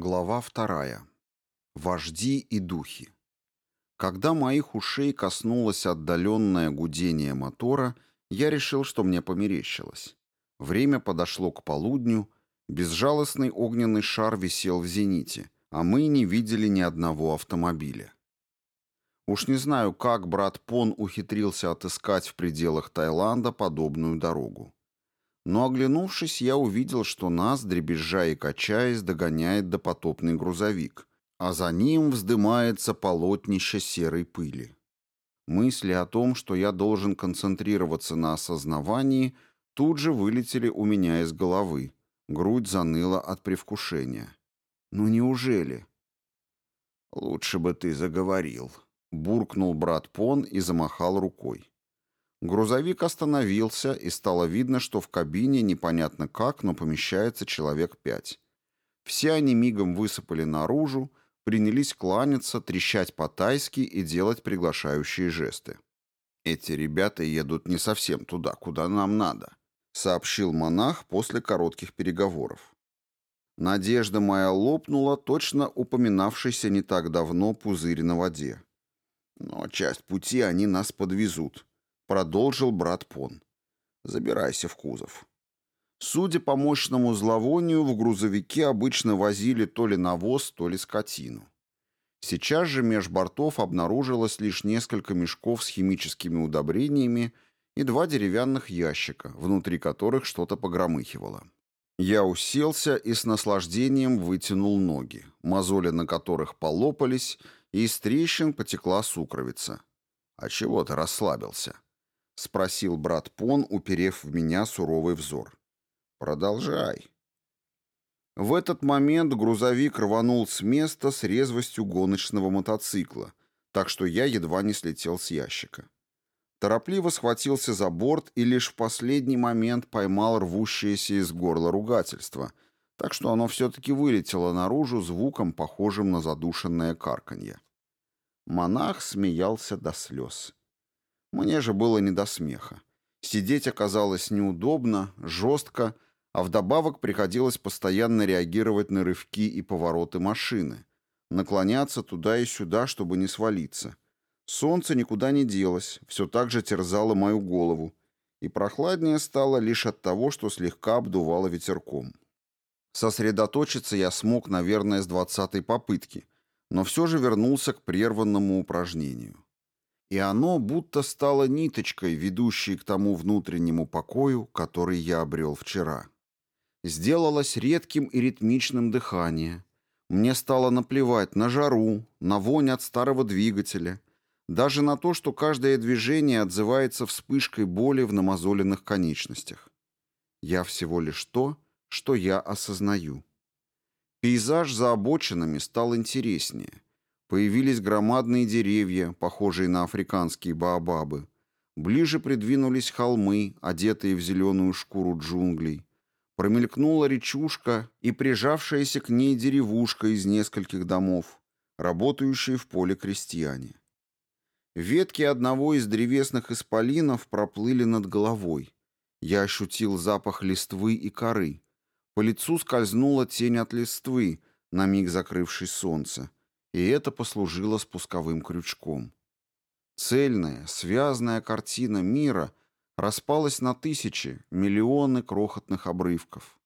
Глава вторая. Вожди и духи. Когда моих ушей коснулось отдаленное гудение мотора, я решил, что мне померещилось. Время подошло к полудню, безжалостный огненный шар висел в зените, а мы не видели ни одного автомобиля. Уж не знаю, как брат Пон ухитрился отыскать в пределах Таиланда подобную дорогу но, оглянувшись, я увидел, что нас, дребезжа и качаясь, догоняет допотопный грузовик, а за ним вздымается полотнище серой пыли. Мысли о том, что я должен концентрироваться на осознавании, тут же вылетели у меня из головы. Грудь заныла от предвкушения. «Ну неужели?» «Лучше бы ты заговорил», — буркнул брат Пон и замахал рукой. Грузовик остановился, и стало видно, что в кабине непонятно как, но помещается человек пять. Все они мигом высыпали наружу, принялись кланяться, трещать по-тайски и делать приглашающие жесты. «Эти ребята едут не совсем туда, куда нам надо», — сообщил монах после коротких переговоров. Надежда моя лопнула, точно упоминавшийся не так давно пузырь на воде. «Но часть пути они нас подвезут», Продолжил брат Пон. «Забирайся в кузов». Судя по мощному зловонию, в грузовике обычно возили то ли навоз, то ли скотину. Сейчас же меж бортов обнаружилось лишь несколько мешков с химическими удобрениями и два деревянных ящика, внутри которых что-то погромыхивало. Я уселся и с наслаждением вытянул ноги, мозоли на которых полопались, и из трещин потекла сукровица. «А чего ты расслабился?» — спросил брат Пон, уперев в меня суровый взор. «Продолжай». В этот момент грузовик рванул с места с резвостью гоночного мотоцикла, так что я едва не слетел с ящика. Торопливо схватился за борт и лишь в последний момент поймал рвущееся из горла ругательство, так что оно все-таки вылетело наружу звуком, похожим на задушенное карканье. Монах смеялся до слез. — мне же было не до смеха. Сидеть оказалось неудобно, жестко, а вдобавок приходилось постоянно реагировать на рывки и повороты машины, наклоняться туда и сюда, чтобы не свалиться. Солнце никуда не делось, все так же терзало мою голову, и прохладнее стало лишь от того, что слегка обдувало ветерком. Сосредоточиться я смог, наверное, с двадцатой попытки, но все же вернулся к прерванному упражнению и оно будто стало ниточкой, ведущей к тому внутреннему покою, который я обрел вчера. Сделалось редким и ритмичным дыхание. Мне стало наплевать на жару, на вонь от старого двигателя, даже на то, что каждое движение отзывается вспышкой боли в намазоленных конечностях. Я всего лишь то, что я осознаю. Пейзаж за обочинами стал интереснее — Появились громадные деревья, похожие на африканские баобабы. Ближе придвинулись холмы, одетые в зеленую шкуру джунглей. Промелькнула речушка и прижавшаяся к ней деревушка из нескольких домов, работающие в поле крестьяне. Ветки одного из древесных исполинов проплыли над головой. Я ощутил запах листвы и коры. По лицу скользнула тень от листвы, на миг закрывшей солнце и это послужило спусковым крючком. Цельная, связная картина мира распалась на тысячи, миллионы крохотных обрывков.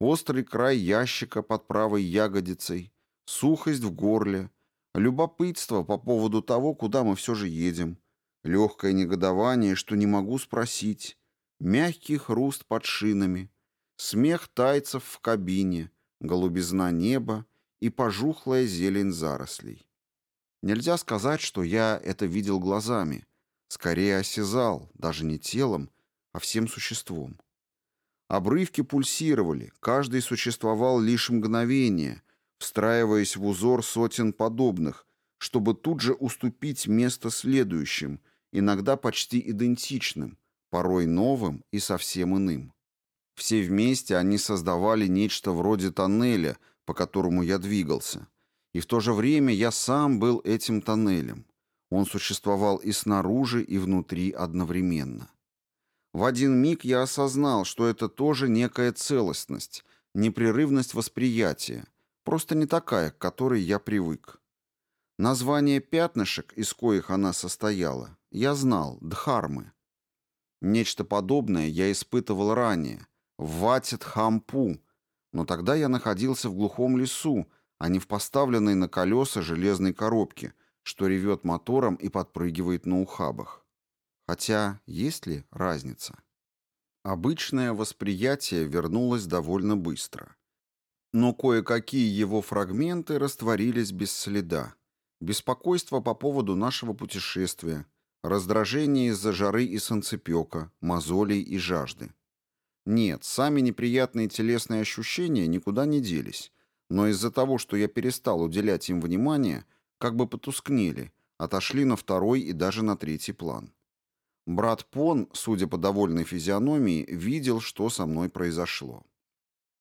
Острый край ящика под правой ягодицей, сухость в горле, любопытство по поводу того, куда мы все же едем, легкое негодование, что не могу спросить, мягкий хруст под шинами, смех тайцев в кабине, голубизна неба — и пожухлая зелень зарослей. Нельзя сказать, что я это видел глазами, скорее осязал, даже не телом, а всем существом. Обрывки пульсировали, каждый существовал лишь мгновение, встраиваясь в узор сотен подобных, чтобы тут же уступить место следующим, иногда почти идентичным, порой новым и совсем иным. Все вместе они создавали нечто вроде тоннеля – по которому я двигался. И в то же время я сам был этим тоннелем. Он существовал и снаружи, и внутри одновременно. В один миг я осознал, что это тоже некая целостность, непрерывность восприятия, просто не такая, к которой я привык. Название пятнышек, из коих она состояла, я знал – дхармы. Нечто подобное я испытывал ранее – в Ватит Хампу, но тогда я находился в глухом лесу, а не в поставленной на колеса железной коробке, что ревет мотором и подпрыгивает на ухабах. Хотя есть ли разница? Обычное восприятие вернулось довольно быстро. Но кое-какие его фрагменты растворились без следа. Беспокойство по поводу нашего путешествия, раздражение из-за жары и солнцепека, мозолей и жажды. Нет, сами неприятные телесные ощущения никуда не делись, но из-за того, что я перестал уделять им внимание, как бы потускнели, отошли на второй и даже на третий план. Брат Пон, судя по довольной физиономии, видел, что со мной произошло.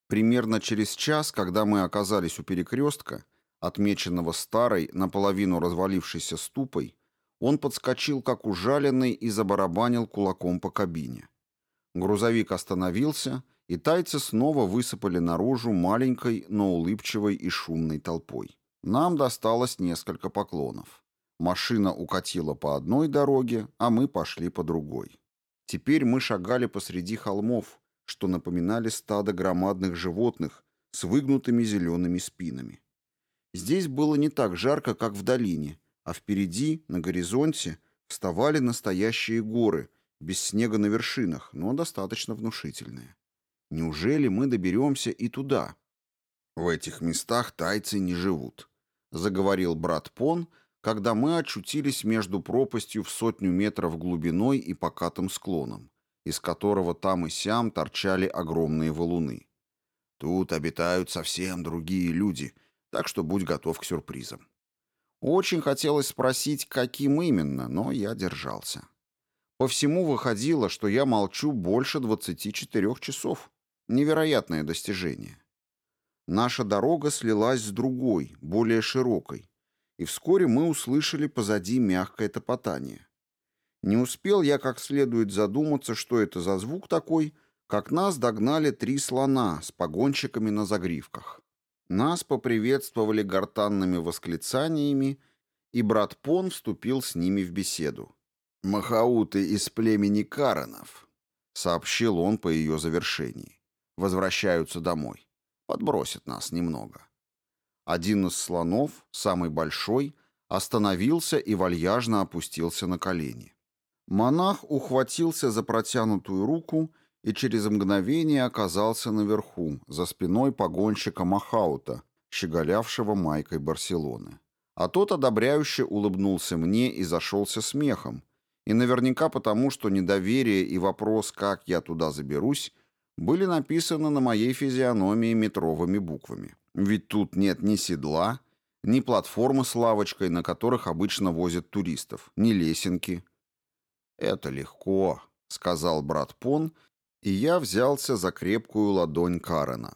Примерно через час, когда мы оказались у перекрестка, отмеченного старой, наполовину развалившейся ступой, он подскочил как ужаленный и забарабанил кулаком по кабине. Грузовик остановился, и тайцы снова высыпали наружу маленькой, но улыбчивой и шумной толпой. Нам досталось несколько поклонов. Машина укатила по одной дороге, а мы пошли по другой. Теперь мы шагали посреди холмов, что напоминали стадо громадных животных с выгнутыми зелеными спинами. Здесь было не так жарко, как в долине, а впереди, на горизонте, вставали настоящие горы, без снега на вершинах, но достаточно внушительные. Неужели мы доберемся и туда? В этих местах тайцы не живут, заговорил брат Пон, когда мы очутились между пропастью в сотню метров глубиной и покатым склоном, из которого там и сям торчали огромные валуны. Тут обитают совсем другие люди, так что будь готов к сюрпризам. Очень хотелось спросить, каким именно, но я держался. По всему выходило, что я молчу больше 24 часов. Невероятное достижение. Наша дорога слилась с другой, более широкой, и вскоре мы услышали позади мягкое топотание. Не успел я как следует задуматься, что это за звук такой, как нас догнали три слона с погонщиками на загривках. Нас поприветствовали гортанными восклицаниями, и брат Пон вступил с ними в беседу. «Махауты из племени Каранов», — сообщил он по ее завершении. «Возвращаются домой. Подбросит нас немного». Один из слонов, самый большой, остановился и вальяжно опустился на колени. Монах ухватился за протянутую руку и через мгновение оказался наверху, за спиной погонщика Махаута, щеголявшего майкой Барселоны. А тот одобряюще улыбнулся мне и зашелся смехом, и наверняка потому, что недоверие и вопрос «как я туда заберусь» были написаны на моей физиономии метровыми буквами. Ведь тут нет ни седла, ни платформы с лавочкой, на которых обычно возят туристов, ни лесенки. «Это легко», — сказал брат Пон, и я взялся за крепкую ладонь Карена.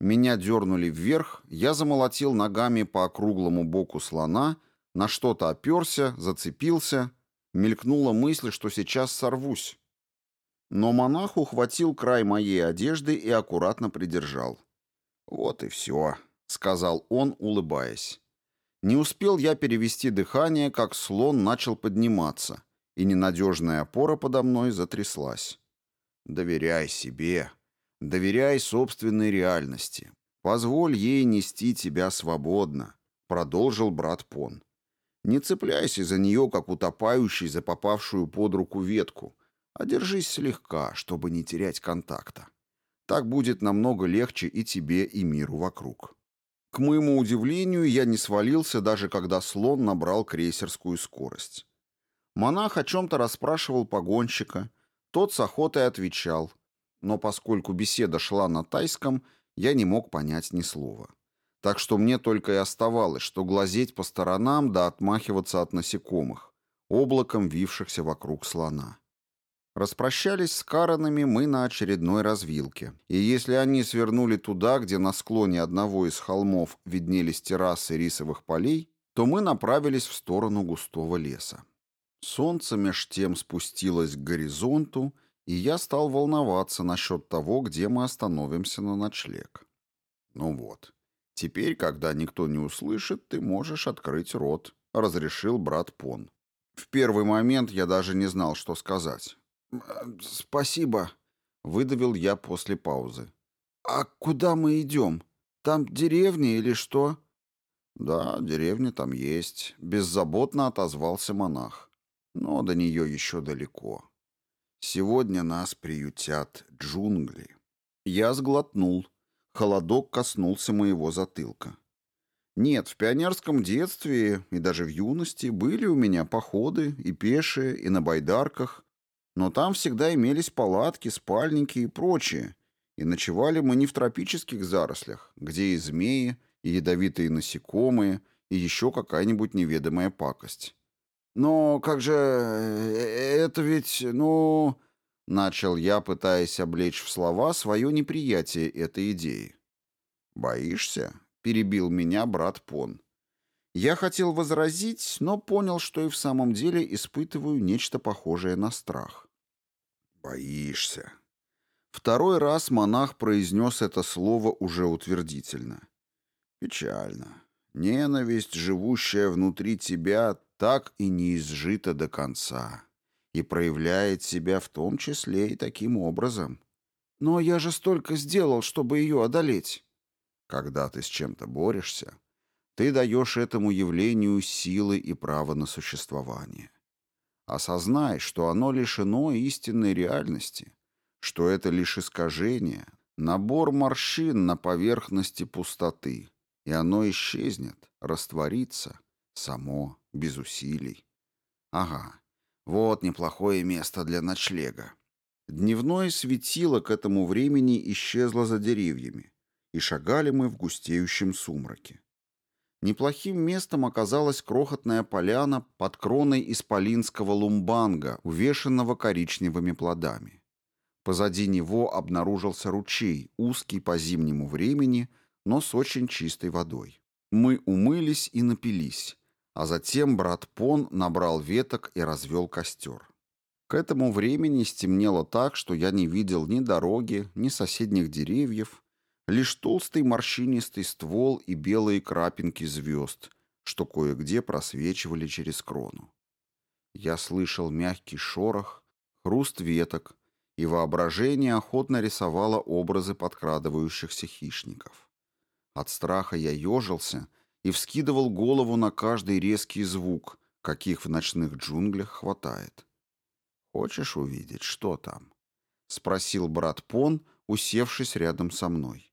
Меня дернули вверх, я замолотил ногами по округлому боку слона, на что-то оперся, зацепился — Мелькнула мысль, что сейчас сорвусь. Но монах ухватил край моей одежды и аккуратно придержал. «Вот и все», — сказал он, улыбаясь. Не успел я перевести дыхание, как слон начал подниматься, и ненадежная опора подо мной затряслась. «Доверяй себе», Доверяй собственной реальности. Позволь ей нести тебя свободно», — продолжил брат Пон. Не цепляйся за нее, как утопающий за попавшую под руку ветку, а держись слегка, чтобы не терять контакта. Так будет намного легче и тебе, и миру вокруг. К моему удивлению, я не свалился, даже когда слон набрал крейсерскую скорость. Монах о чем-то расспрашивал погонщика, тот с охотой отвечал, но поскольку беседа шла на тайском, я не мог понять ни слова так что мне только и оставалось, что глазеть по сторонам да отмахиваться от насекомых, облаком вившихся вокруг слона. Распрощались с Каранами мы на очередной развилке, и если они свернули туда, где на склоне одного из холмов виднелись террасы рисовых полей, то мы направились в сторону густого леса. Солнце меж тем спустилось к горизонту, и я стал волноваться насчет того, где мы остановимся на ночлег. Ну вот, Теперь, когда никто не услышит, ты можешь открыть рот», — разрешил брат Пон. В первый момент я даже не знал, что сказать. Э, «Спасибо», — выдавил я после паузы. «А куда мы идем? Там деревня или что?» «Да, деревня там есть», — беззаботно отозвался монах. «Но до нее еще далеко. Сегодня нас приютят джунгли». Я сглотнул. Холодок коснулся моего затылка. Нет, в пионерском детстве и даже в юности были у меня походы и пешие, и на байдарках, но там всегда имелись палатки, спальники и прочее, и ночевали мы не в тропических зарослях, где и змеи, и ядовитые насекомые, и еще какая-нибудь неведомая пакость. Но как же... Э, э, это ведь, ну... Начал я, пытаясь облечь в слова свое неприятие этой идеи. «Боишься?» — перебил меня брат Пон. Я хотел возразить, но понял, что и в самом деле испытываю нечто похожее на страх. «Боишься?» Второй раз монах произнес это слово уже утвердительно. «Печально. Ненависть, живущая внутри тебя, так и не изжита до конца» и проявляет себя в том числе и таким образом. Но я же столько сделал, чтобы ее одолеть. Когда ты с чем-то борешься, ты даешь этому явлению силы и право на существование. Осознай, что оно лишено истинной реальности, что это лишь искажение, набор морщин на поверхности пустоты, и оно исчезнет, растворится, само, без усилий. Ага, вот неплохое место для ночлега. Дневное светило к этому времени исчезло за деревьями, и шагали мы в густеющем сумраке. Неплохим местом оказалась крохотная поляна под кроной исполинского лумбанга, увешанного коричневыми плодами. Позади него обнаружился ручей, узкий по зимнему времени, но с очень чистой водой. Мы умылись и напились, а затем брат Пон набрал веток и развел костер. К этому времени стемнело так, что я не видел ни дороги, ни соседних деревьев, лишь толстый морщинистый ствол и белые крапинки звезд, что кое-где просвечивали через крону. Я слышал мягкий шорох, хруст веток, и воображение охотно рисовало образы подкрадывающихся хищников. От страха я ежился и вскидывал голову на каждый резкий звук, каких в ночных джунглях хватает. «Хочешь увидеть, что там?» — спросил брат Пон, усевшись рядом со мной.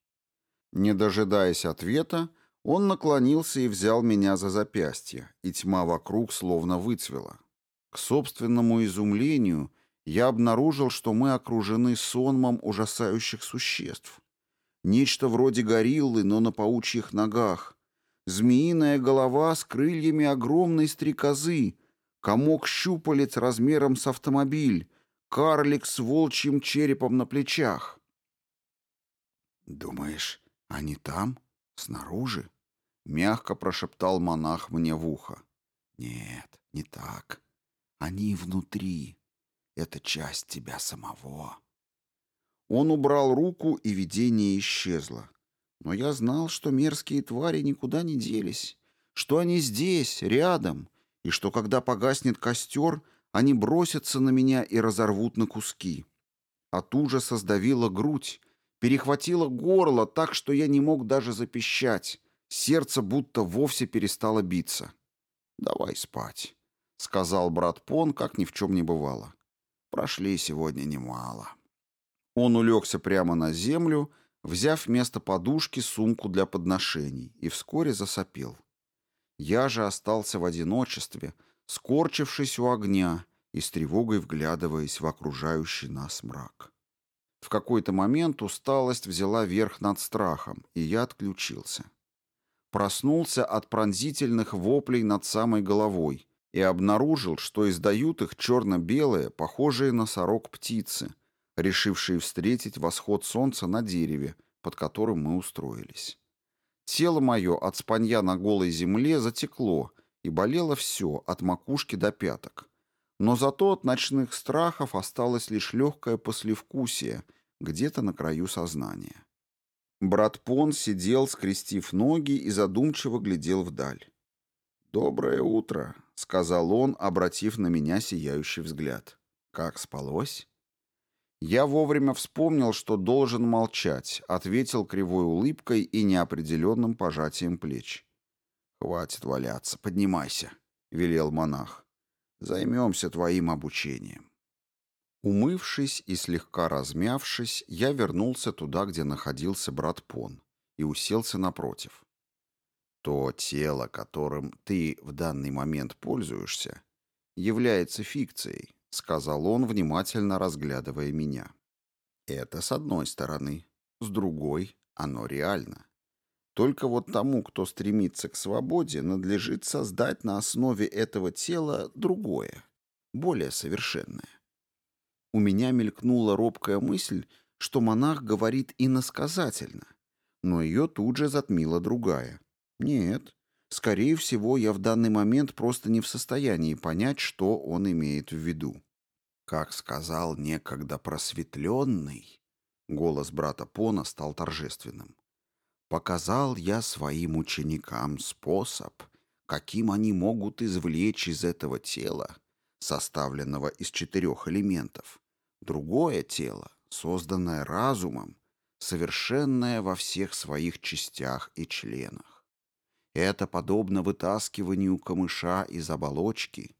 Не дожидаясь ответа, он наклонился и взял меня за запястье, и тьма вокруг словно выцвела. К собственному изумлению я обнаружил, что мы окружены сонмом ужасающих существ. Нечто вроде гориллы, но на паучьих ногах, Змеиная голова с крыльями огромной стрекозы, комок щупалец размером с автомобиль, карлик с волчьим черепом на плечах. «Думаешь, они там? Снаружи?» — мягко прошептал монах мне в ухо. «Нет, не так. Они внутри. Это часть тебя самого». Он убрал руку, и видение исчезло. Но я знал, что мерзкие твари никуда не делись, что они здесь, рядом, и что, когда погаснет костер, они бросятся на меня и разорвут на куски. От ужаса сдавила грудь, перехватила горло так, что я не мог даже запищать. Сердце будто вовсе перестало биться. «Давай спать», — сказал брат Пон, как ни в чем не бывало. «Прошли сегодня немало». Он улегся прямо на землю взяв вместо подушки сумку для подношений, и вскоре засопил. Я же остался в одиночестве, скорчившись у огня и с тревогой вглядываясь в окружающий нас мрак. В какой-то момент усталость взяла верх над страхом, и я отключился. Проснулся от пронзительных воплей над самой головой и обнаружил, что издают их черно-белые, похожие на сорок птицы — решившие встретить восход солнца на дереве, под которым мы устроились. Тело мое от спанья на голой земле затекло, и болело все, от макушки до пяток. Но зато от ночных страхов осталось лишь легкое послевкусие, где-то на краю сознания. Брат Пон сидел, скрестив ноги, и задумчиво глядел вдаль. «Доброе утро», — сказал он, обратив на меня сияющий взгляд. «Как спалось?» Я вовремя вспомнил, что должен молчать, ответил кривой улыбкой и неопределенным пожатием плеч. «Хватит валяться, поднимайся», — велел монах. «Займемся твоим обучением». Умывшись и слегка размявшись, я вернулся туда, где находился брат Пон, и уселся напротив. То тело, которым ты в данный момент пользуешься, является фикцией сказал он, внимательно разглядывая меня. Это с одной стороны. С другой, оно реально. Только вот тому, кто стремится к свободе, надлежит создать на основе этого тела другое, более совершенное. У меня мелькнула робкая мысль, что монах говорит иносказательно, но ее тут же затмила другая. Нет, скорее всего, я в данный момент просто не в состоянии понять, что он имеет в виду. Как сказал некогда просветленный, голос брата Пона стал торжественным. Показал я своим ученикам способ, каким они могут извлечь из этого тела, составленного из четырех элементов, другое тело, созданное разумом, совершенное во всех своих частях и членах. Это подобно вытаскиванию камыша из оболочки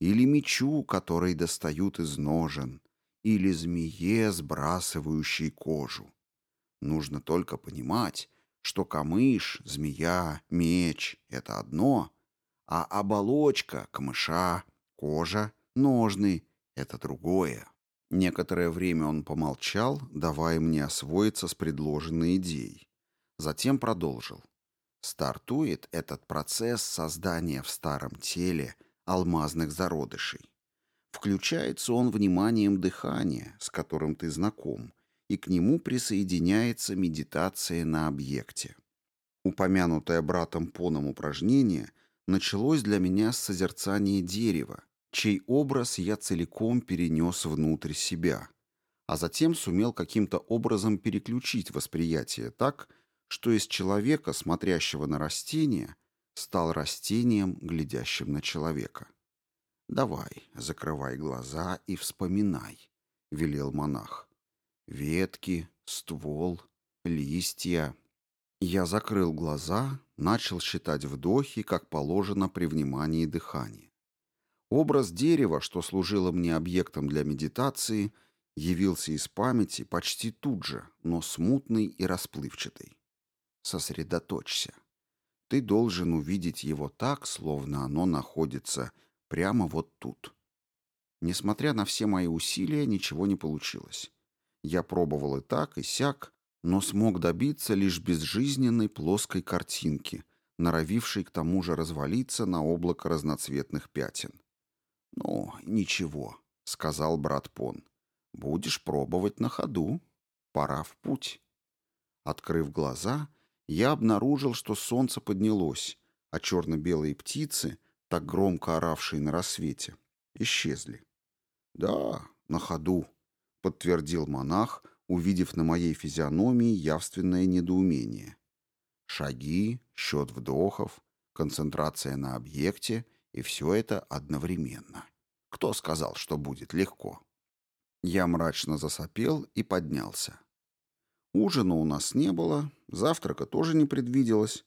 или мечу, которые достают из ножен, или змее, сбрасывающей кожу. Нужно только понимать, что камыш, змея, меч — это одно, а оболочка, камыша, кожа, ножны — это другое. Некоторое время он помолчал, давая мне освоиться с предложенной идеей. Затем продолжил. Стартует этот процесс создания в старом теле — алмазных зародышей. Включается он вниманием дыхания, с которым ты знаком, и к нему присоединяется медитация на объекте. Упомянутое братом Поном упражнение началось для меня с созерцания дерева, чей образ я целиком перенес внутрь себя, а затем сумел каким-то образом переключить восприятие так, что из человека, смотрящего на растение – стал растением, глядящим на человека. «Давай, закрывай глаза и вспоминай», — велел монах. «Ветки, ствол, листья». Я закрыл глаза, начал считать вдохи, как положено при внимании дыхания. Образ дерева, что служило мне объектом для медитации, явился из памяти почти тут же, но смутный и расплывчатый. «Сосредоточься», ты должен увидеть его так, словно оно находится прямо вот тут. Несмотря на все мои усилия, ничего не получилось. Я пробовал и так, и сяк, но смог добиться лишь безжизненной плоской картинки, норовившей к тому же развалиться на облако разноцветных пятен. «Ну, ничего», — сказал брат Пон. «Будешь пробовать на ходу. Пора в путь». Открыв глаза, я обнаружил, что солнце поднялось, а черно-белые птицы, так громко оравшие на рассвете, исчезли. «Да, на ходу», — подтвердил монах, увидев на моей физиономии явственное недоумение. Шаги, счет вдохов, концентрация на объекте и все это одновременно. Кто сказал, что будет легко? Я мрачно засопел и поднялся. Ужина у нас не было, завтрака тоже не предвиделось,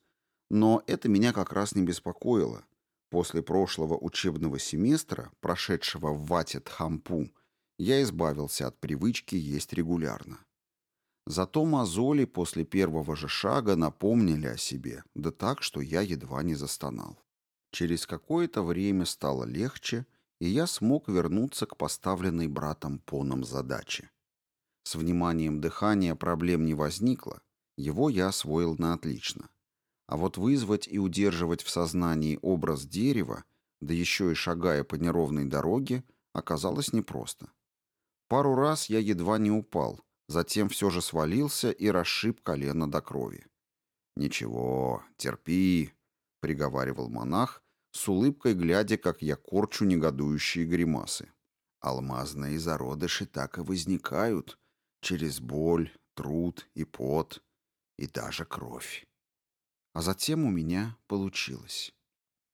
но это меня как раз не беспокоило. После прошлого учебного семестра, прошедшего в Вате-Тхампу, я избавился от привычки есть регулярно. Зато мозоли после первого же шага напомнили о себе, да так, что я едва не застонал. Через какое-то время стало легче, и я смог вернуться к поставленной братом Поном задаче — с вниманием дыхания проблем не возникло, его я освоил на отлично. А вот вызвать и удерживать в сознании образ дерева, да еще и шагая по неровной дороге, оказалось непросто. Пару раз я едва не упал, затем все же свалился и расшиб колено до крови. «Ничего, терпи», — приговаривал монах, с улыбкой глядя, как я корчу негодующие гримасы. «Алмазные зародыши так и возникают, через боль, труд и пот, и даже кровь. А затем у меня получилось.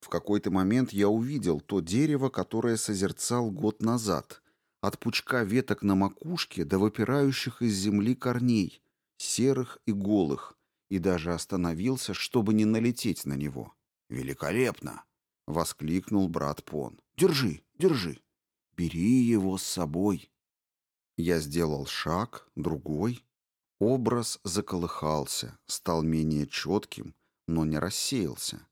В какой-то момент я увидел то дерево, которое созерцал год назад, от пучка веток на макушке до выпирающих из земли корней, серых и голых, и даже остановился, чтобы не налететь на него. «Великолепно!» — воскликнул брат Пон. «Держи, держи! Бери его с собой!» Я сделал шаг, другой. Образ заколыхался, стал менее четким, но не рассеялся.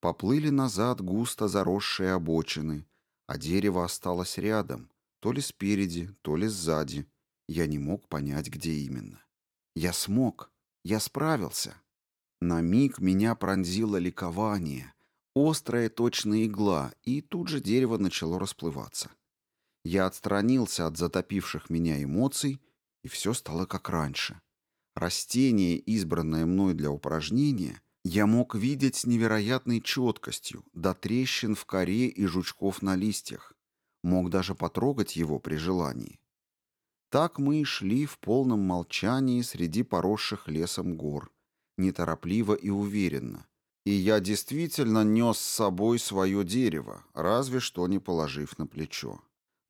Поплыли назад густо заросшие обочины, а дерево осталось рядом, то ли спереди, то ли сзади. Я не мог понять, где именно. Я смог, я справился. На миг меня пронзило ликование, острая точная игла, и тут же дерево начало расплываться. Я отстранился от затопивших меня эмоций, и все стало как раньше. Растение, избранное мной для упражнения, я мог видеть с невероятной четкостью, до трещин в коре и жучков на листьях. Мог даже потрогать его при желании. Так мы и шли в полном молчании среди поросших лесом гор, неторопливо и уверенно. И я действительно нес с собой свое дерево, разве что не положив на плечо.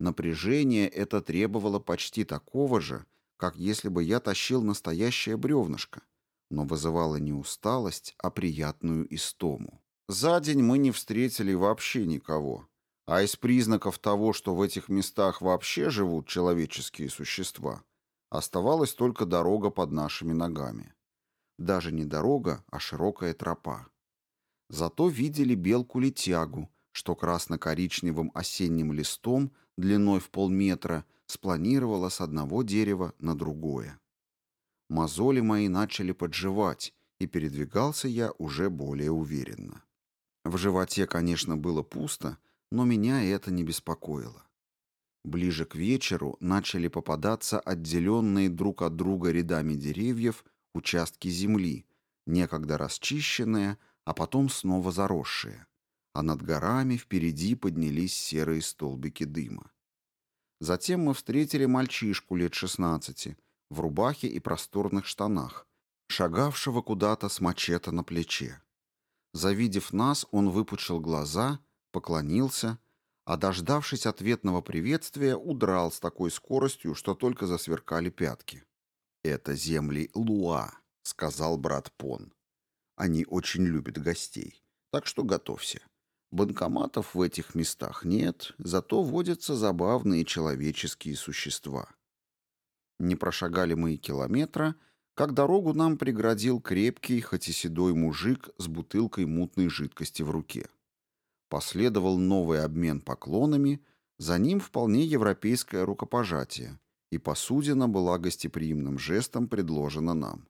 Напряжение это требовало почти такого же, как если бы я тащил настоящее бревнышко, но вызывало не усталость, а приятную истому. За день мы не встретили вообще никого, а из признаков того, что в этих местах вообще живут человеческие существа, оставалась только дорога под нашими ногами. Даже не дорога, а широкая тропа. Зато видели белку-летягу, что красно-коричневым осенним листом длиной в полметра, спланировала с одного дерева на другое. Мозоли мои начали подживать, и передвигался я уже более уверенно. В животе, конечно, было пусто, но меня это не беспокоило. Ближе к вечеру начали попадаться отделенные друг от друга рядами деревьев участки земли, некогда расчищенные, а потом снова заросшие а над горами впереди поднялись серые столбики дыма. Затем мы встретили мальчишку лет 16 в рубахе и просторных штанах, шагавшего куда-то с мачете на плече. Завидев нас, он выпучил глаза, поклонился, а, дождавшись ответного приветствия, удрал с такой скоростью, что только засверкали пятки. «Это земли Луа», — сказал брат Пон. «Они очень любят гостей, так что готовься». Банкоматов в этих местах нет, зато водятся забавные человеческие существа. Не прошагали мы и километра, как дорогу нам преградил крепкий, хоть и седой мужик с бутылкой мутной жидкости в руке. Последовал новый обмен поклонами, за ним вполне европейское рукопожатие, и посудина была гостеприимным жестом предложена нам.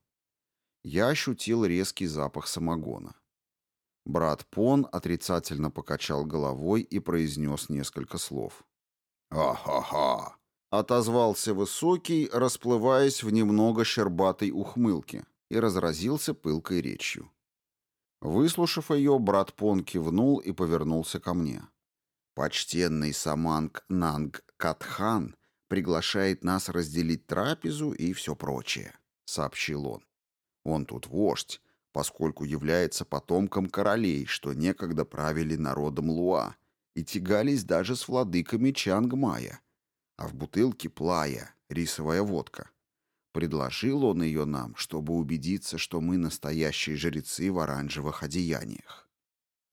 Я ощутил резкий запах самогона. Брат Пон отрицательно покачал головой и произнес несколько слов. «Ха-ха-ха!» — отозвался Высокий, расплываясь в немного щербатой ухмылке, и разразился пылкой речью. Выслушав ее, брат Пон кивнул и повернулся ко мне. «Почтенный Саманг Нанг Катхан приглашает нас разделить трапезу и все прочее», — сообщил он. «Он тут вождь, поскольку является потомком королей, что некогда правили народом Луа, и тягались даже с владыками Чангмая. А в бутылке плая, рисовая водка. Предложил он ее нам, чтобы убедиться, что мы настоящие жрецы в оранжевых одеяниях.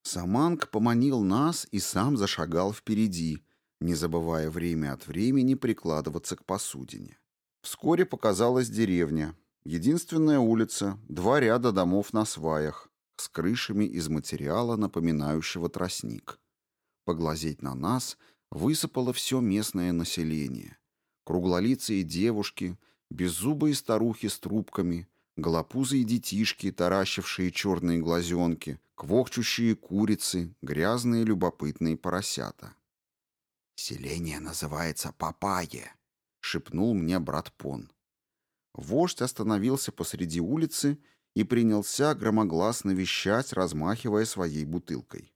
Саманг поманил нас и сам зашагал впереди, не забывая время от времени прикладываться к посудине. Вскоре показалась деревня, Единственная улица, два ряда домов на сваях, с крышами из материала, напоминающего тростник. Поглазеть на нас высыпало все местное население. Круглолицые девушки, беззубые старухи с трубками, голопузые детишки, таращившие черные глазенки, квохчущие курицы, грязные любопытные поросята. «Селение называется Папае», — шепнул мне брат Пон. Вождь остановился посреди улицы и принялся громогласно вещать, размахивая своей бутылкой.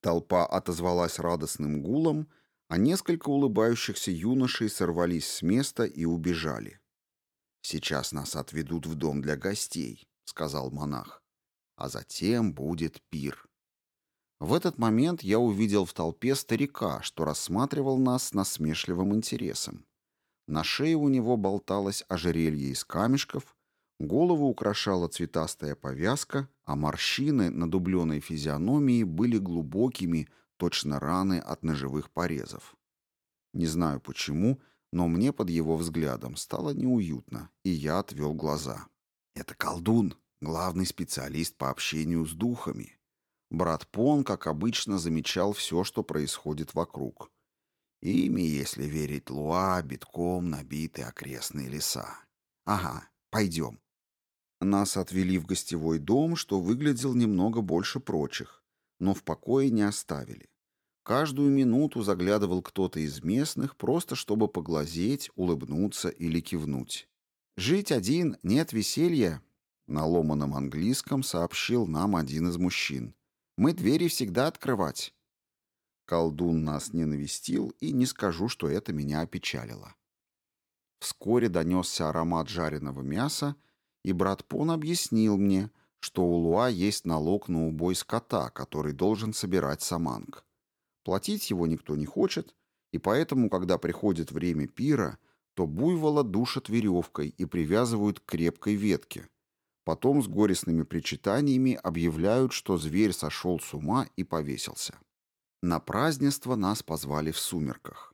Толпа отозвалась радостным гулом, а несколько улыбающихся юношей сорвались с места и убежали. «Сейчас нас отведут в дом для гостей», — сказал монах, — «а затем будет пир». В этот момент я увидел в толпе старика, что рассматривал нас с насмешливым интересом. На шее у него болталось ожерелье из камешков, голову украшала цветастая повязка, а морщины на дубленой физиономии были глубокими, точно раны от ножевых порезов. Не знаю почему, но мне под его взглядом стало неуютно, и я отвел глаза. «Это колдун, главный специалист по общению с духами». Брат Пон, как обычно, замечал все, что происходит вокруг – Ими, если верить Луа, битком набиты окрестные леса. Ага, пойдем. Нас отвели в гостевой дом, что выглядел немного больше прочих, но в покое не оставили. Каждую минуту заглядывал кто-то из местных, просто чтобы поглазеть, улыбнуться или кивнуть. «Жить один, нет веселья», — на ломаном английском сообщил нам один из мужчин. «Мы двери всегда открывать» колдун нас не навестил и не скажу, что это меня опечалило. Вскоре донесся аромат жареного мяса, и брат Пон объяснил мне, что у Луа есть налог на убой скота, который должен собирать саманг. Платить его никто не хочет, и поэтому, когда приходит время пира, то буйвола душат веревкой и привязывают к крепкой ветке. Потом с горестными причитаниями объявляют, что зверь сошел с ума и повесился. На празднество нас позвали в сумерках.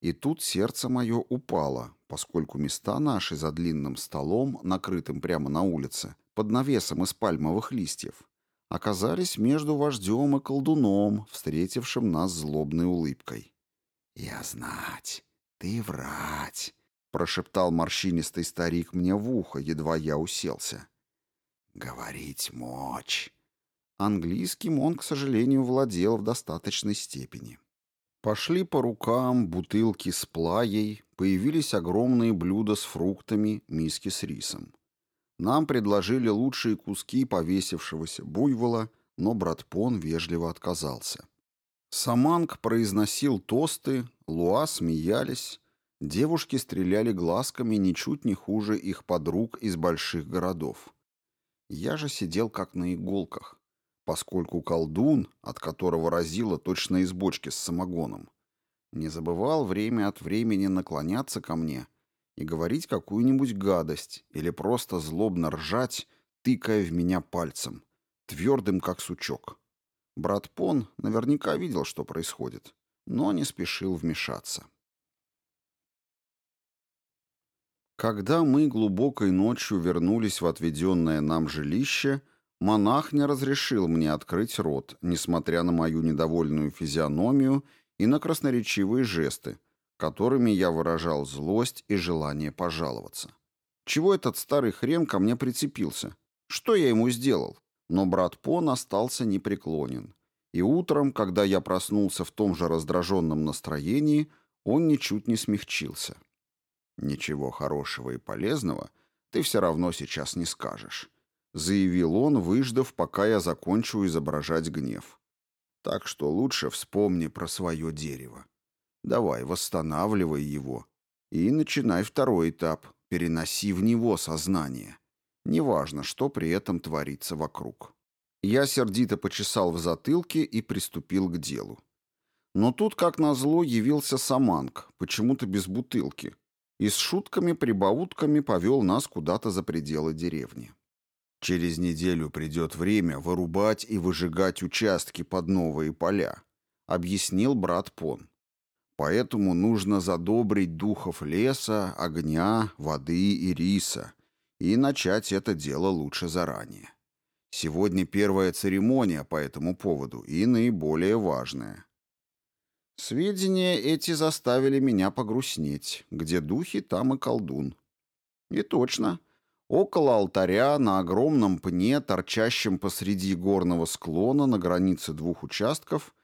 И тут сердце мое упало, поскольку места наши за длинным столом, накрытым прямо на улице, под навесом из пальмовых листьев, оказались между вождем и колдуном, встретившим нас злобной улыбкой. «Я знать, ты врать», — прошептал морщинистый старик мне в ухо, едва я уселся. «Говорить мочь». Английским он, к сожалению, владел в достаточной степени. Пошли по рукам бутылки с плаей, появились огромные блюда с фруктами, миски с рисом. Нам предложили лучшие куски повесившегося буйвола, но брат Пон вежливо отказался. Саманг произносил тосты, Луа смеялись, девушки стреляли глазками ничуть не хуже их подруг из больших городов. Я же сидел как на иголках, поскольку колдун, от которого разило точно из бочки с самогоном, не забывал время от времени наклоняться ко мне и говорить какую-нибудь гадость или просто злобно ржать, тыкая в меня пальцем, твердым как сучок. Брат Пон наверняка видел, что происходит, но не спешил вмешаться. Когда мы глубокой ночью вернулись в отведенное нам жилище – Монах не разрешил мне открыть рот, несмотря на мою недовольную физиономию и на красноречивые жесты, которыми я выражал злость и желание пожаловаться. Чего этот старый хрен ко мне прицепился? Что я ему сделал? Но брат Пон остался непреклонен. И утром, когда я проснулся в том же раздраженном настроении, он ничуть не смягчился. «Ничего хорошего и полезного ты все равно сейчас не скажешь заявил он, выждав, пока я закончу изображать гнев. Так что лучше вспомни про свое дерево. Давай, восстанавливай его. И начинай второй этап. Переноси в него сознание. Неважно, что при этом творится вокруг. Я сердито почесал в затылке и приступил к делу. Но тут, как назло, явился Саманг, почему-то без бутылки, и с шутками-прибаутками повел нас куда-то за пределы деревни. Через неделю придет время вырубать и выжигать участки под новые поля, объяснил брат Пон. Поэтому нужно задобрить духов леса, огня, воды и риса и начать это дело лучше заранее. Сегодня первая церемония по этому поводу и наиболее важная. Сведения эти заставили меня погрустнеть. Где духи, там и колдун. И точно, Около алтаря на огромном пне, торчащем посреди горного склона на границе двух участков,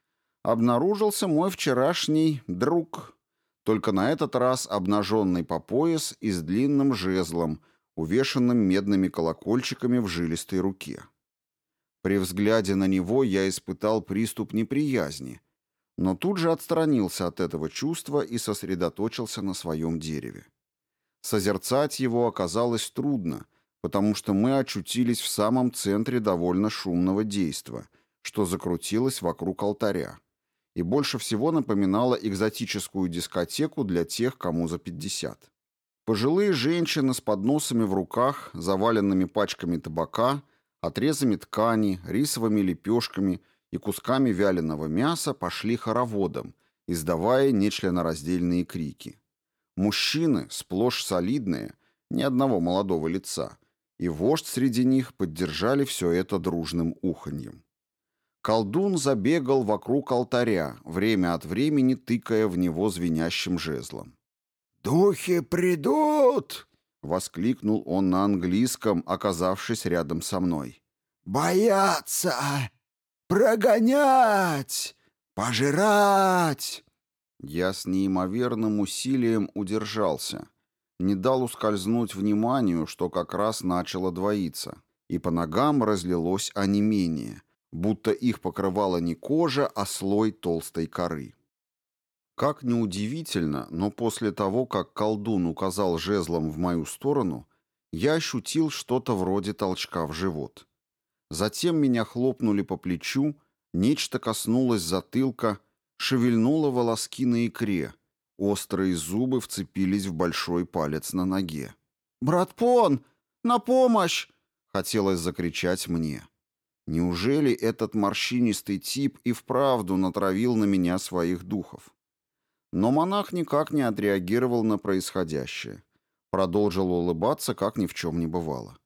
обнаружился мой вчерашний друг, только на этот раз обнаженный по пояс и с длинным жезлом, увешанным медными колокольчиками в жилистой руке. При взгляде на него я испытал приступ неприязни, но тут же отстранился от этого чувства и сосредоточился на своем дереве. Созерцать его оказалось трудно, потому что мы очутились в самом центре довольно шумного действа, что закрутилось вокруг алтаря. И больше всего напоминало экзотическую дискотеку для тех, кому за 50. Пожилые женщины с подносами в руках, заваленными пачками табака, отрезами ткани, рисовыми лепешками и кусками вяленого мяса пошли хороводом, издавая нечленораздельные крики. Мужчины, сплошь солидные, ни одного молодого лица, и вождь среди них поддержали все это дружным уханьем. Колдун забегал вокруг алтаря, время от времени тыкая в него звенящим жезлом. «Духи придут!» — воскликнул он на английском, оказавшись рядом со мной. «Бояться! Прогонять! Пожирать!» Я с неимоверным усилием удержался, не дал ускользнуть вниманию, что как раз начало двоиться, и по ногам разлилось онемение, будто их покрывала не кожа, а слой толстой коры. Как неудивительно, но после того, как колдун указал жезлом в мою сторону, я ощутил что-то вроде толчка в живот. Затем меня хлопнули по плечу, нечто коснулось затылка — шевельнула волоски на икре. Острые зубы вцепились в большой палец на ноге. «Брат Пон! На помощь!» — хотелось закричать мне. Неужели этот морщинистый тип и вправду натравил на меня своих духов? Но монах никак не отреагировал на происходящее. Продолжил улыбаться, как ни в чем не бывало.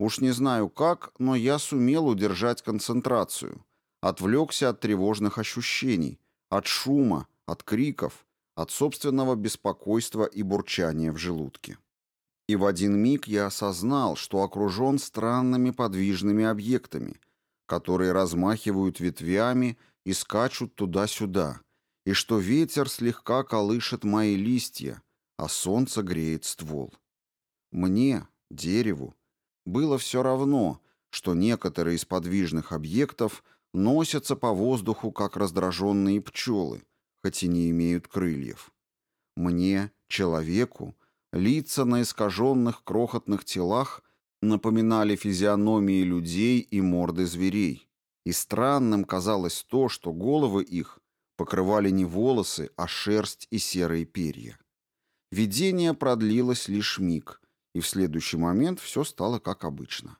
Уж не знаю как, но я сумел удержать концентрацию. Отвлекся от тревожных ощущений — от шума, от криков, от собственного беспокойства и бурчания в желудке. И в один миг я осознал, что окружен странными подвижными объектами, которые размахивают ветвями и скачут туда-сюда, и что ветер слегка колышет мои листья, а солнце греет ствол. Мне, дереву, было все равно, что некоторые из подвижных объектов – носятся по воздуху, как раздраженные пчелы, хоть и не имеют крыльев. Мне, человеку, лица на искаженных крохотных телах напоминали физиономии людей и морды зверей. И странным казалось то, что головы их покрывали не волосы, а шерсть и серые перья. Видение продлилось лишь миг, и в следующий момент все стало как обычно.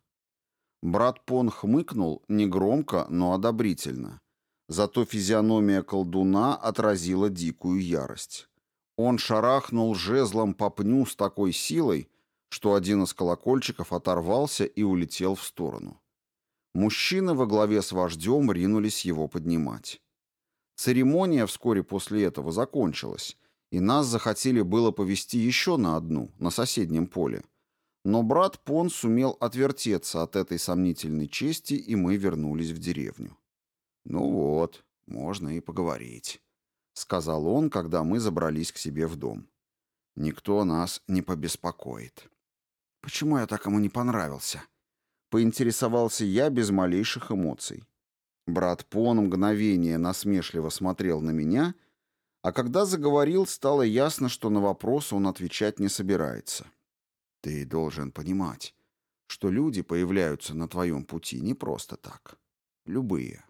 Брат Пон хмыкнул негромко, но одобрительно. Зато физиономия колдуна отразила дикую ярость. Он шарахнул жезлом по пню с такой силой, что один из колокольчиков оторвался и улетел в сторону. Мужчины во главе с вождем ринулись его поднимать. Церемония вскоре после этого закончилась, и нас захотели было повести еще на одну, на соседнем поле – но брат Пон сумел отвертеться от этой сомнительной чести, и мы вернулись в деревню. «Ну вот, можно и поговорить», — сказал он, когда мы забрались к себе в дом. «Никто нас не побеспокоит». «Почему я так ему не понравился?» — поинтересовался я без малейших эмоций. Брат Пон мгновение насмешливо смотрел на меня, а когда заговорил, стало ясно, что на вопрос он отвечать не собирается. — ты должен понимать, что люди появляются на твоем пути не просто так. Любые.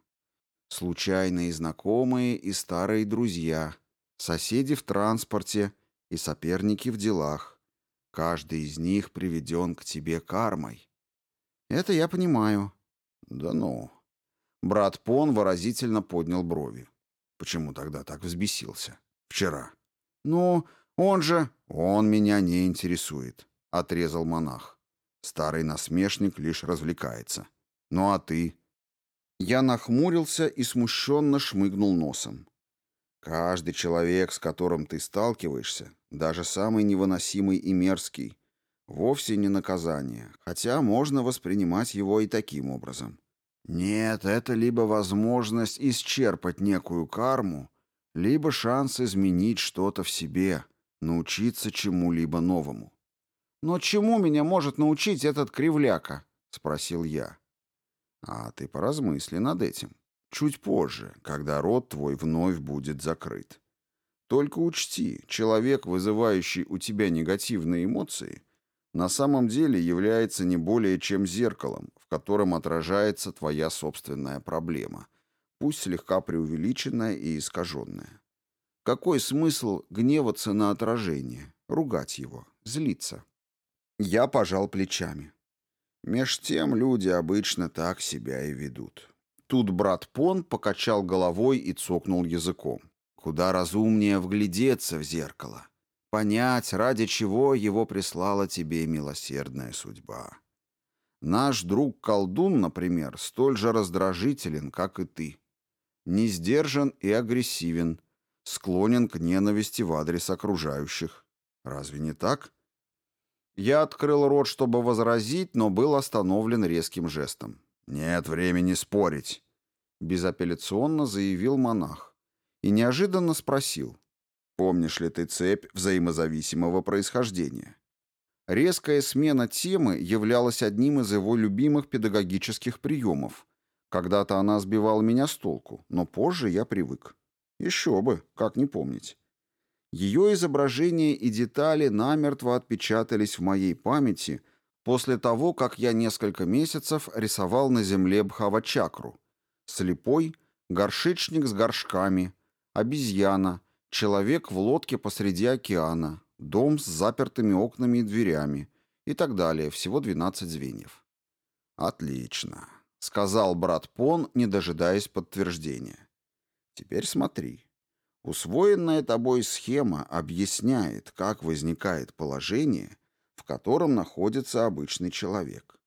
Случайные знакомые и старые друзья, соседи в транспорте и соперники в делах. Каждый из них приведен к тебе кармой. Это я понимаю. Да ну. Брат Пон выразительно поднял брови. Почему тогда так взбесился? Вчера. Ну, он же... Он меня не интересует отрезал монах. Старый насмешник лишь развлекается. «Ну а ты?» Я нахмурился и смущенно шмыгнул носом. «Каждый человек, с которым ты сталкиваешься, даже самый невыносимый и мерзкий, вовсе не наказание, хотя можно воспринимать его и таким образом. Нет, это либо возможность исчерпать некую карму, либо шанс изменить что-то в себе, научиться чему-либо новому. «Но чему меня может научить этот кривляка?» — спросил я. «А ты поразмысли над этим. Чуть позже, когда рот твой вновь будет закрыт. Только учти, человек, вызывающий у тебя негативные эмоции, на самом деле является не более чем зеркалом, в котором отражается твоя собственная проблема, пусть слегка преувеличенная и искаженная. Какой смысл гневаться на отражение, ругать его, злиться?» Я пожал плечами. Меж тем люди обычно так себя и ведут. Тут брат Пон покачал головой и цокнул языком. Куда разумнее вглядеться в зеркало. Понять, ради чего его прислала тебе милосердная судьба. Наш друг-колдун, например, столь же раздражителен, как и ты. Не сдержан и агрессивен, склонен к ненависти в адрес окружающих. Разве не так? — я открыл рот, чтобы возразить, но был остановлен резким жестом. «Нет времени спорить», — безапелляционно заявил монах и неожиданно спросил, «Помнишь ли ты цепь взаимозависимого происхождения?» Резкая смена темы являлась одним из его любимых педагогических приемов. Когда-то она сбивала меня с толку, но позже я привык. Еще бы, как не помнить. Ее изображение и детали намертво отпечатались в моей памяти после того, как я несколько месяцев рисовал на земле Бхавачакру. Слепой, горшечник с горшками, обезьяна, человек в лодке посреди океана, дом с запертыми окнами и дверями и так далее, всего 12 звеньев. «Отлично», — сказал брат Пон, не дожидаясь подтверждения. «Теперь смотри». Усвоенная тобой схема объясняет, как возникает положение, в котором находится обычный человек.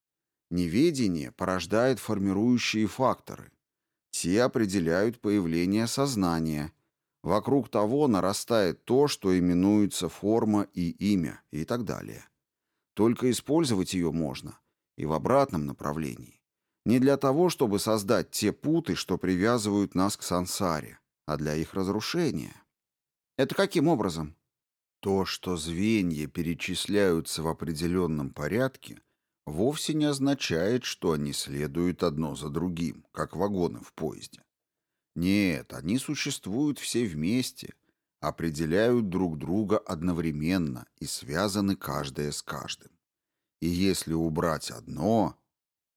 Неведение порождает формирующие факторы. Те определяют появление сознания. Вокруг того нарастает то, что именуется форма и имя и так далее. Только использовать ее можно и в обратном направлении. Не для того, чтобы создать те путы, что привязывают нас к сансаре, а для их разрушения. Это каким образом? То, что звенья перечисляются в определенном порядке, вовсе не означает, что они следуют одно за другим, как вагоны в поезде. Нет, они существуют все вместе, определяют друг друга одновременно и связаны каждое с каждым. И если убрать одно,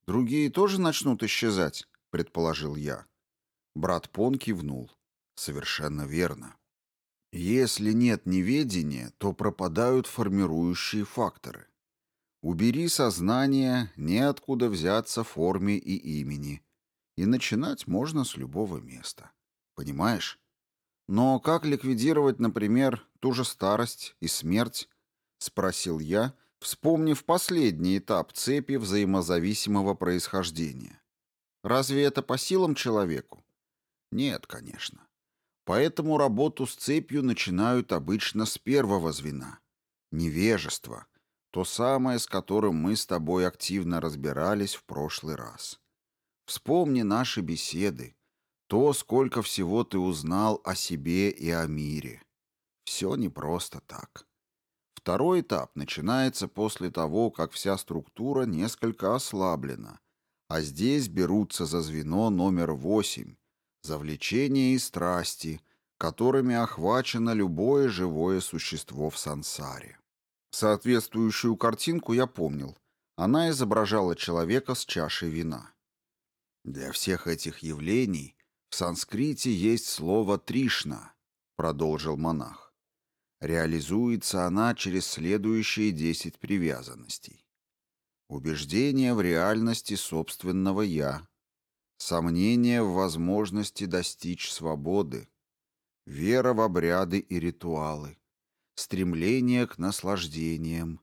другие тоже начнут исчезать, предположил я. Брат Пон кивнул. Совершенно верно. Если нет неведения, то пропадают формирующие факторы. Убери сознание, неоткуда взяться форме и имени. И начинать можно с любого места. Понимаешь? Но как ликвидировать, например, ту же старость и смерть? Спросил я, вспомнив последний этап цепи взаимозависимого происхождения. Разве это по силам человеку? Нет, конечно. Поэтому работу с цепью начинают обычно с первого звена. Невежество. То самое, с которым мы с тобой активно разбирались в прошлый раз. Вспомни наши беседы. То, сколько всего ты узнал о себе и о мире. Все не просто так. Второй этап начинается после того, как вся структура несколько ослаблена, а здесь берутся за звено номер восемь завлечения и страсти, которыми охвачено любое живое существо в сансаре. Соответствующую картинку я помнил. Она изображала человека с чашей вина. Для всех этих явлений в санскрите есть слово «тришна», продолжил монах. Реализуется она через следующие 10 привязанностей. Убеждение в реальности собственного «я», сомнение в возможности достичь свободы, вера в обряды и ритуалы, стремление к наслаждениям,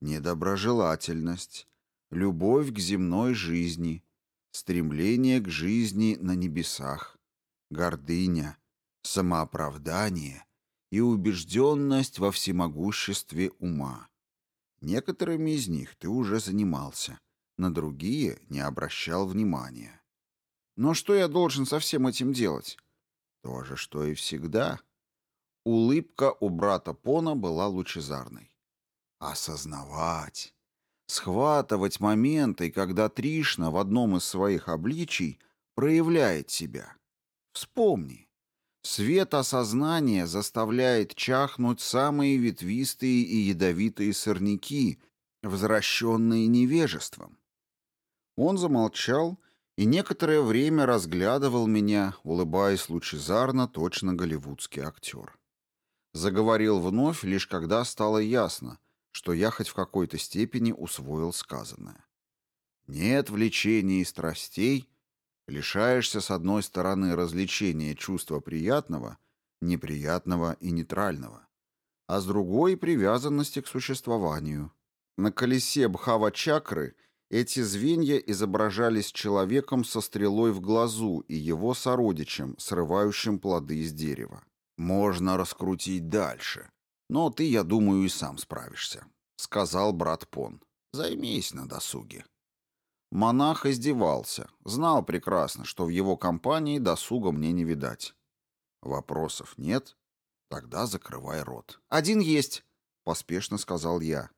недоброжелательность, любовь к земной жизни, стремление к жизни на небесах, гордыня, самооправдание и убежденность во всемогуществе ума. Некоторыми из них ты уже занимался, на другие не обращал внимания. Но что я должен со всем этим делать? То же, что и всегда. Улыбка у брата Пона была лучезарной. Осознавать. Схватывать моменты, когда Тришна в одном из своих обличий проявляет себя. Вспомни. Свет осознания заставляет чахнуть самые ветвистые и ядовитые сорняки, возвращенные невежеством. Он замолчал и некоторое время разглядывал меня, улыбаясь лучезарно, точно голливудский актер. Заговорил вновь, лишь когда стало ясно, что я хоть в какой-то степени усвоил сказанное. Нет влечений и страстей, лишаешься с одной стороны развлечения чувства приятного, неприятного и нейтрального, а с другой — привязанности к существованию. На колесе бхава-чакры — эти звенья изображались человеком со стрелой в глазу и его сородичем, срывающим плоды из дерева. «Можно раскрутить дальше. Но ты, я думаю, и сам справишься», — сказал брат Пон. «Займись на досуге». Монах издевался, знал прекрасно, что в его компании досуга мне не видать. «Вопросов нет? Тогда закрывай рот». «Один есть», — поспешно сказал я.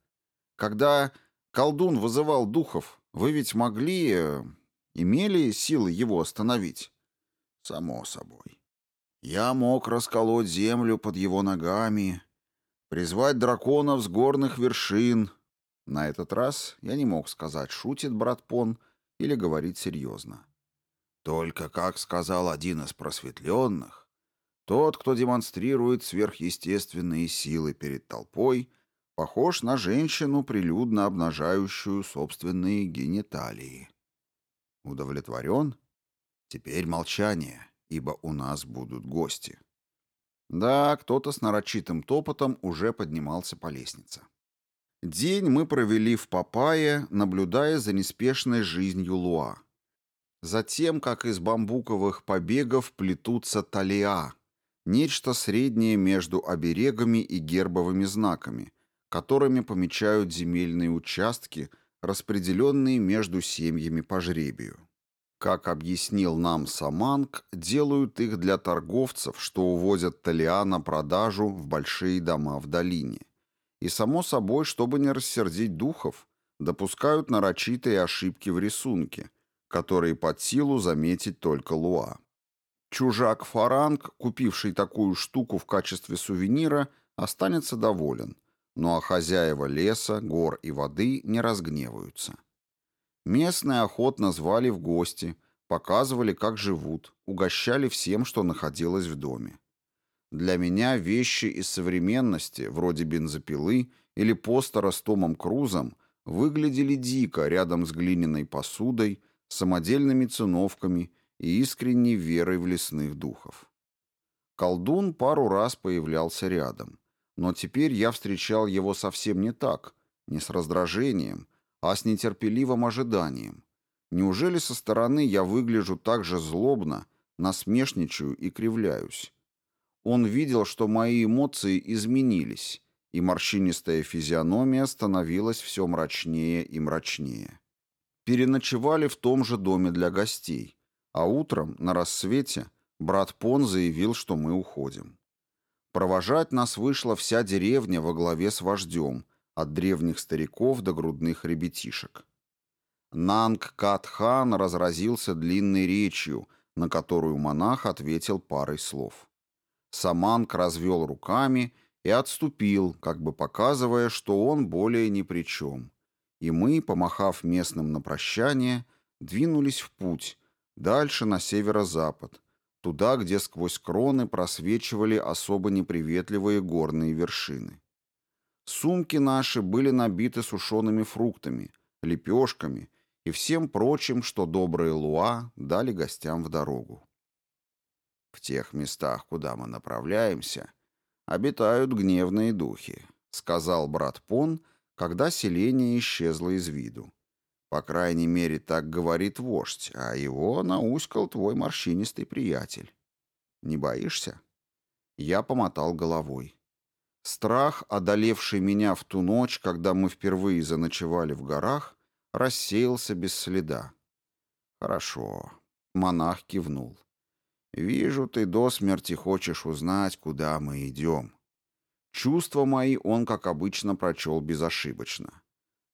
«Когда Колдун вызывал духов. Вы ведь могли... Э, имели силы его остановить? Само собой. Я мог расколоть землю под его ногами, призвать драконов с горных вершин. На этот раз я не мог сказать, шутит брат Пон или говорит серьезно. Только, как сказал один из просветленных, тот, кто демонстрирует сверхъестественные силы перед толпой — похож на женщину, прилюдно обнажающую собственные гениталии. Удовлетворен? Теперь молчание, ибо у нас будут гости. Да, кто-то с нарочитым топотом уже поднимался по лестнице. День мы провели в Папае, наблюдая за неспешной жизнью Луа. Затем, как из бамбуковых побегов плетутся талиа, нечто среднее между оберегами и гербовыми знаками, которыми помечают земельные участки, распределенные между семьями по жребию. Как объяснил нам Саманг, делают их для торговцев, что увозят талиа на продажу в большие дома в долине. И само собой, чтобы не рассердить духов, допускают нарочитые ошибки в рисунке, которые под силу заметить только Луа. Чужак Фаранг, купивший такую штуку в качестве сувенира, останется доволен – ну а хозяева леса, гор и воды не разгневаются. Местные охотно звали в гости, показывали, как живут, угощали всем, что находилось в доме. Для меня вещи из современности, вроде бензопилы или постера с Томом Крузом, выглядели дико рядом с глиняной посудой, самодельными циновками и искренней верой в лесных духов. Колдун пару раз появлялся рядом – но теперь я встречал его совсем не так, не с раздражением, а с нетерпеливым ожиданием. Неужели со стороны я выгляжу так же злобно, насмешничаю и кривляюсь? Он видел, что мои эмоции изменились, и морщинистая физиономия становилась все мрачнее и мрачнее. Переночевали в том же доме для гостей, а утром, на рассвете, брат Пон заявил, что мы уходим. Провожать нас вышла вся деревня во главе с вождем, от древних стариков до грудных ребятишек. Нанг Катхан разразился длинной речью, на которую монах ответил парой слов. Саманг развел руками и отступил, как бы показывая, что он более ни при чем. И мы, помахав местным на прощание, двинулись в путь, дальше на северо-запад, туда, где сквозь кроны просвечивали особо неприветливые горные вершины. Сумки наши были набиты сушеными фруктами, лепешками и всем прочим, что добрые луа дали гостям в дорогу. В тех местах, куда мы направляемся, обитают гневные духи, сказал брат Пон, когда селение исчезло из виду. По крайней мере, так говорит вождь, а его науськал твой морщинистый приятель. Не боишься?» Я помотал головой. Страх, одолевший меня в ту ночь, когда мы впервые заночевали в горах, рассеялся без следа. «Хорошо», — монах кивнул. «Вижу, ты до смерти хочешь узнать, куда мы идем». Чувства мои он, как обычно, прочел безошибочно.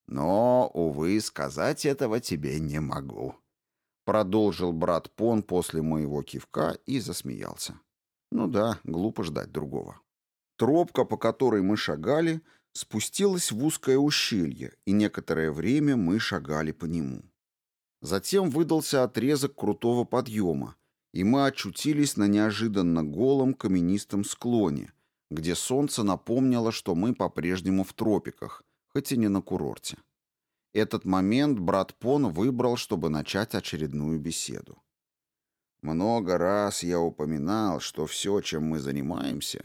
Но, увы, сказать этого тебе не могу». Продолжил брат Пон после моего кивка и засмеялся. Ну да, глупо ждать другого. Тропка, по которой мы шагали, спустилась в узкое ущелье, и некоторое время мы шагали по нему. Затем выдался отрезок крутого подъема, и мы очутились на неожиданно голом каменистом склоне, где солнце напомнило, что мы по-прежнему в тропиках – хоть и не на курорте. Этот момент брат Пон выбрал, чтобы начать очередную беседу. Много раз я упоминал, что все, чем мы занимаемся,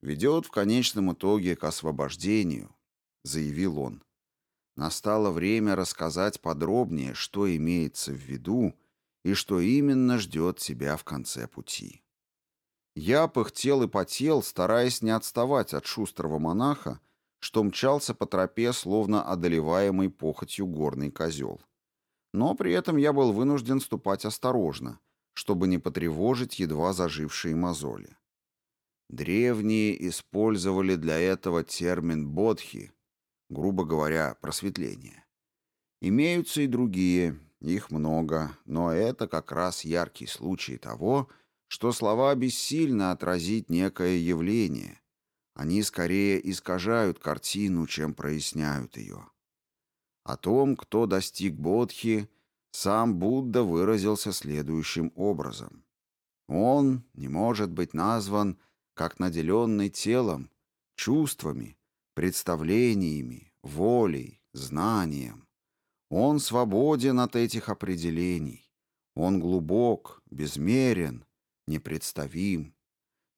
ведет в конечном итоге к освобождению, заявил он. Настало время рассказать подробнее, что имеется в виду и что именно ждет тебя в конце пути. Я пыхтел и потел, стараясь не отставать от шустрого монаха, что мчался по тропе, словно одолеваемый похотью горный козел. Но при этом я был вынужден ступать осторожно, чтобы не потревожить едва зажившие мозоли. Древние использовали для этого термин «бодхи», грубо говоря, просветление. Имеются и другие, их много, но это как раз яркий случай того, что слова бессильно отразить некое явление, они скорее искажают картину, чем проясняют ее. О том, кто достиг Бодхи, сам Будда выразился следующим образом. Он не может быть назван как наделенный телом, чувствами, представлениями, волей, знанием. Он свободен от этих определений. Он глубок, безмерен, непредставим.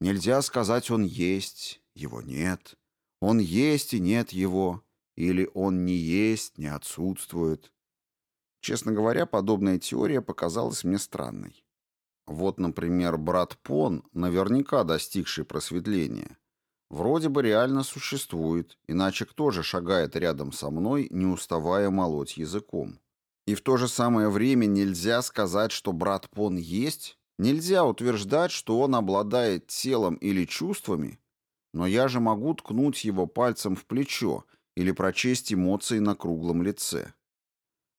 Нельзя сказать, он есть, его нет. Он есть и нет его. Или он не есть, не отсутствует. Честно говоря, подобная теория показалась мне странной. Вот, например, брат Пон, наверняка достигший просветления, вроде бы реально существует, иначе кто же шагает рядом со мной, не уставая молоть языком? И в то же самое время нельзя сказать, что брат Пон есть? Нельзя утверждать, что он обладает телом или чувствами, но я же могу ткнуть его пальцем в плечо или прочесть эмоции на круглом лице.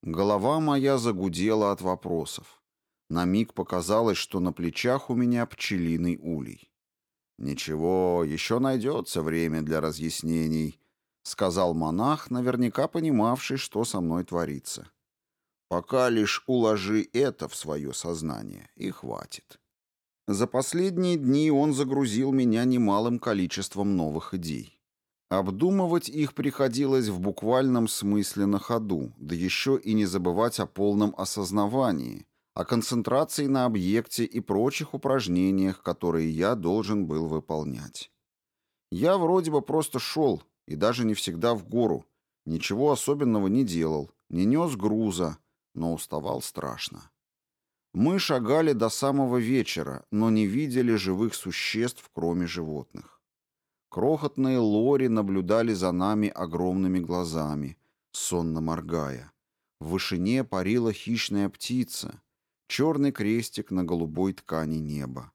Голова моя загудела от вопросов. На миг показалось, что на плечах у меня пчелиный улей. «Ничего, еще найдется время для разъяснений», — сказал монах, наверняка понимавший, что со мной творится. «Пока лишь уложи это в свое сознание, и хватит». За последние дни он загрузил меня немалым количеством новых идей. Обдумывать их приходилось в буквальном смысле на ходу, да еще и не забывать о полном осознавании, о концентрации на объекте и прочих упражнениях, которые я должен был выполнять. Я вроде бы просто шел, и даже не всегда в гору, ничего особенного не делал, не нес груза, но уставал страшно. Мы шагали до самого вечера, но не видели живых существ, кроме животных. Крохотные лори наблюдали за нами огромными глазами, сонно моргая. В вышине парила хищная птица, черный крестик на голубой ткани неба.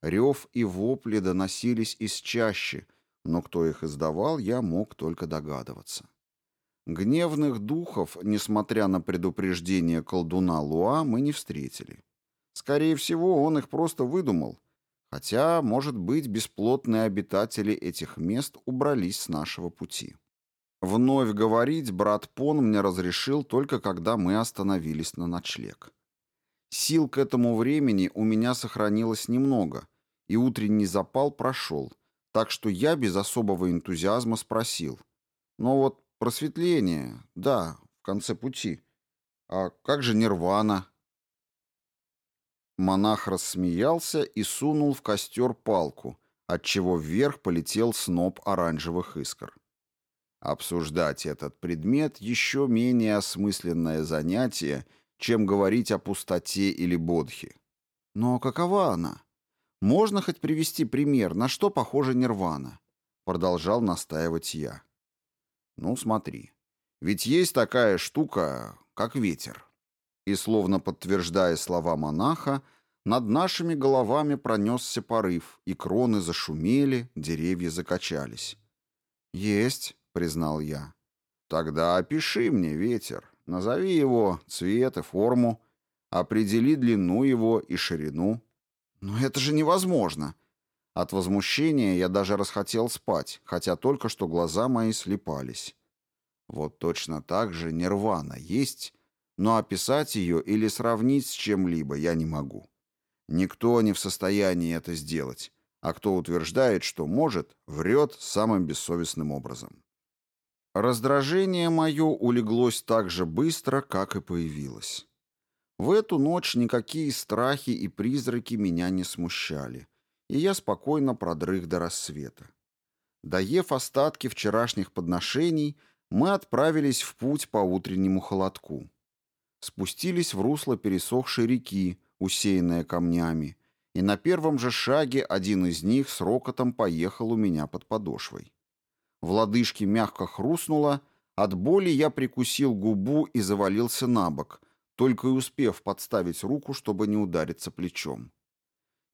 Рев и вопли доносились из чаще, но кто их издавал, я мог только догадываться. Гневных духов, несмотря на предупреждение колдуна Луа, мы не встретили. Скорее всего, он их просто выдумал, хотя, может быть, бесплотные обитатели этих мест убрались с нашего пути. Вновь говорить брат Пон мне разрешил только когда мы остановились на ночлег. Сил к этому времени у меня сохранилось немного, и утренний запал прошел, так что я без особого энтузиазма спросил. но вот Просветление, да, в конце пути. А как же нирвана? Монах рассмеялся и сунул в костер палку, отчего вверх полетел сноп оранжевых искр. Обсуждать этот предмет еще менее осмысленное занятие, чем говорить о пустоте или Бодхи. Но какова она? Можно хоть привести пример, на что похожа нирвана? Продолжал настаивать я. Ну, смотри. Ведь есть такая штука, как ветер. И словно подтверждая слова монаха, над нашими головами пронесся порыв, и кроны зашумели, деревья закачались. «Есть», — признал я. «Тогда опиши мне ветер, назови его цвет и форму, определи длину его и ширину». «Но это же невозможно», от возмущения я даже расхотел спать, хотя только что глаза мои слепались. Вот точно так же нирвана есть, но описать ее или сравнить с чем-либо я не могу. Никто не в состоянии это сделать, а кто утверждает, что может, врет самым бессовестным образом. Раздражение мое улеглось так же быстро, как и появилось. В эту ночь никакие страхи и призраки меня не смущали и я спокойно продрых до рассвета. Доев остатки вчерашних подношений, мы отправились в путь по утреннему холодку. Спустились в русло пересохшей реки, усеянное камнями, и на первом же шаге один из них с рокотом поехал у меня под подошвой. В лодыжке мягко хрустнуло, от боли я прикусил губу и завалился на бок, только и успев подставить руку, чтобы не удариться плечом.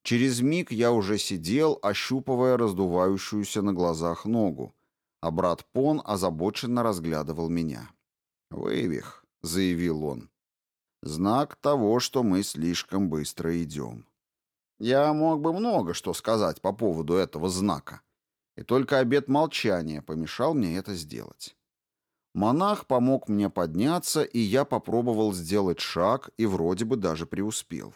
Через миг я уже сидел, ощупывая раздувающуюся на глазах ногу, а брат Пон озабоченно разглядывал меня. «Вывих», — заявил он. «Знак того, что мы слишком быстро идем». Я мог бы много что сказать по поводу этого знака, и только обет молчания помешал мне это сделать. Монах помог мне подняться, и я попробовал сделать шаг и вроде бы даже преуспел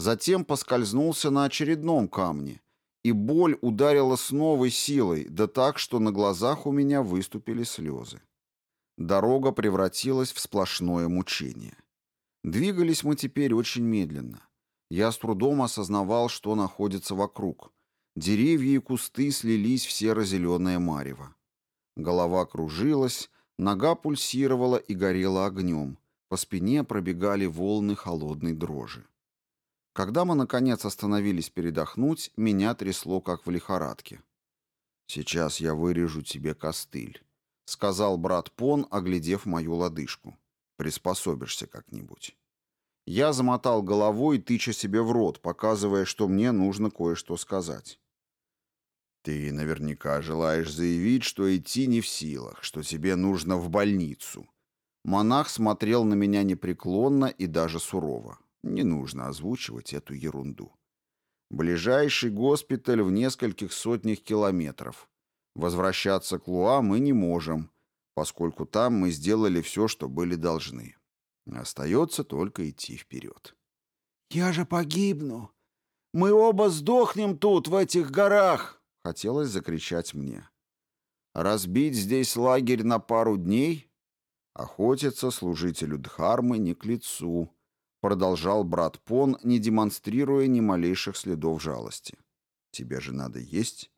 затем поскользнулся на очередном камне, и боль ударила с новой силой, да так, что на глазах у меня выступили слезы. Дорога превратилась в сплошное мучение. Двигались мы теперь очень медленно. Я с трудом осознавал, что находится вокруг. Деревья и кусты слились в серо-зеленое марево. Голова кружилась, нога пульсировала и горела огнем. По спине пробегали волны холодной дрожи. Когда мы, наконец, остановились передохнуть, меня трясло, как в лихорадке. «Сейчас я вырежу тебе костыль», — сказал брат Пон, оглядев мою лодыжку. «Приспособишься как-нибудь». Я замотал головой, тыча себе в рот, показывая, что мне нужно кое-что сказать. «Ты наверняка желаешь заявить, что идти не в силах, что тебе нужно в больницу». Монах смотрел на меня непреклонно и даже сурово. Не нужно озвучивать эту ерунду. Ближайший госпиталь в нескольких сотнях километров. Возвращаться к Луа мы не можем, поскольку там мы сделали все, что были должны. Остается только идти вперед. «Я же погибну! Мы оба сдохнем тут, в этих горах!» Хотелось закричать мне. «Разбить здесь лагерь на пару дней?» Охотиться служителю Дхармы не к лицу. Продолжал брат Пон, не демонстрируя ни малейших следов жалости. «Тебе же надо есть».